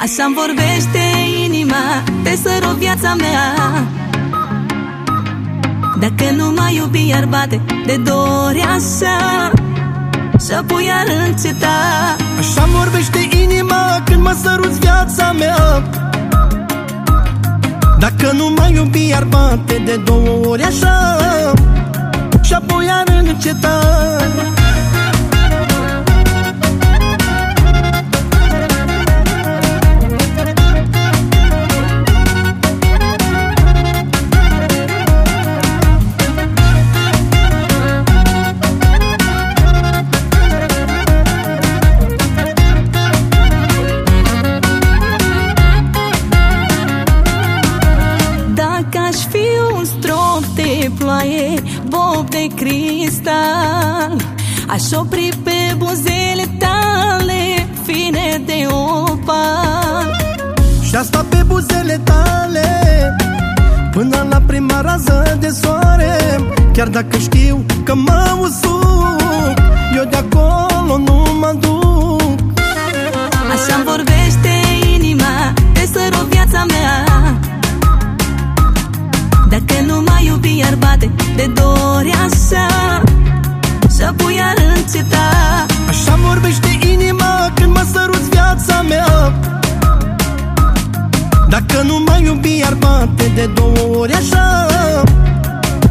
Așa-mi vorbește inima Te sără viața mea. Dacă nu mai iubi iar bate De dori așa Și apoi iar înceta. Așa vorbește inima Când mă săruți viața mea. Dacă nu mai iubi iar bate De două ori așa Și apoi iar înceta ploaie, bob de cristal. Aș opri pe buzele tale, fine de opal Și asta pe buzele tale Până la prima rază de soare. Chiar dacă știu că mă usuc Eu de acolo nu mă duc. Așa-mi vorbește De dori așa Și apoi iar înceta Așa vorbește inima Când mă săruți viața mea. Dacă nu mai iubi iar bate De două ori așa.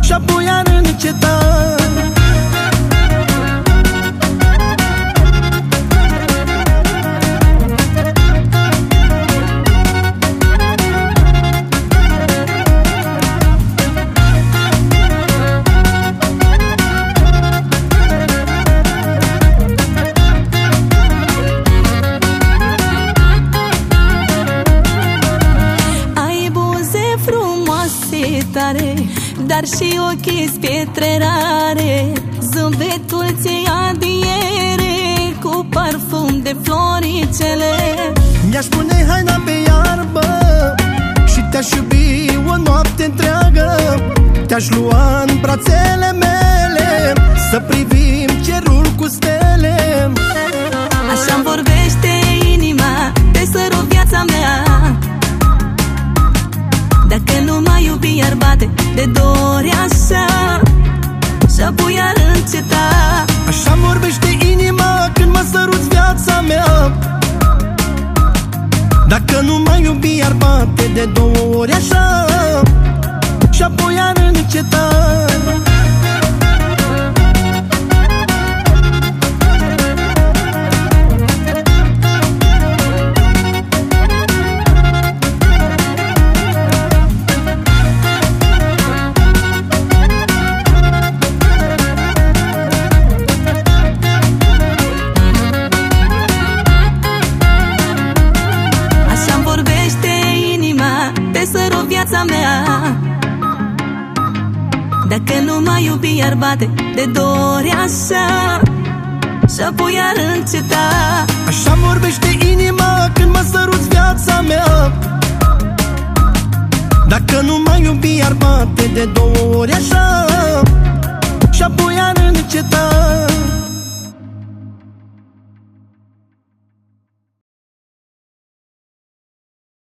Și apoi iar înceta Dar și ochii pietre rare Zâmbetul ți adiere Cu parfum de floricele. Mi-aș pune haina pe iarbă Și te-aș iubi o noapte întreagă. Te-aș lua în brațele mele Să privim cerul cu stele. Așa-mi vorbește De dori așa Și apoi iar înceta Așa vorbește inima Când mă săruți viața mea. Dacă nu mai iubi iar bate De două ori așa viața mea. Dacă nu mai iubi iar bate De dori așa Și apoi iar înceta Așa vorbește inima Când mă săruți viața mea. Dacă nu mai iubi iar bate De două ori așa